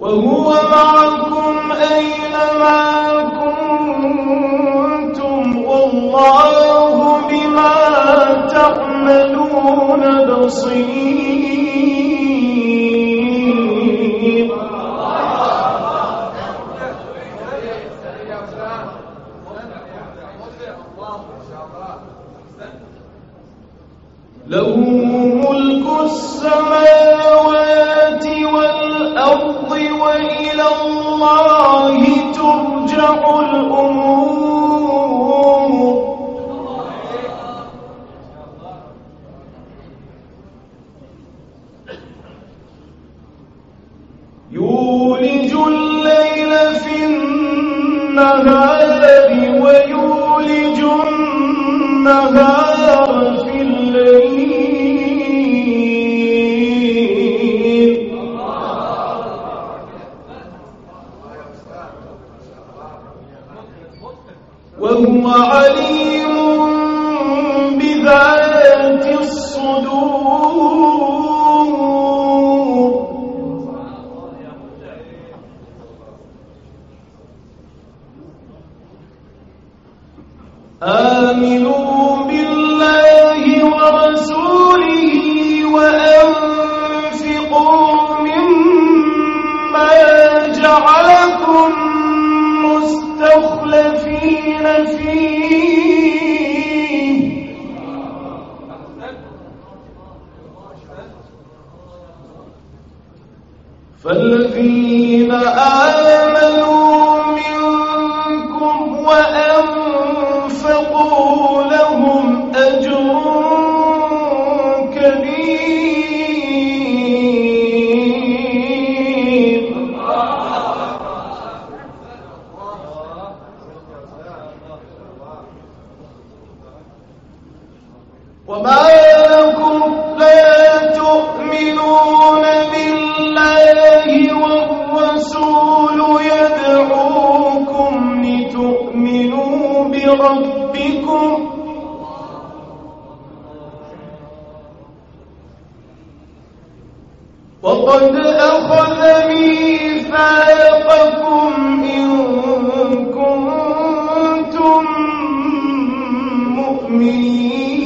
وهو معكم أينما كنتم والله بما تعملون بصير. له ملك السماوات الله ترجع الأمور. يولج الليل في النهار ويولج النهار عليم بذات الصدور. آمنوا فالذين آمنوا منكم وأنفقوا لهم أجر كبير. وما ربكم. وقد أخذ ميثاقكم إن كنتم مؤمنين.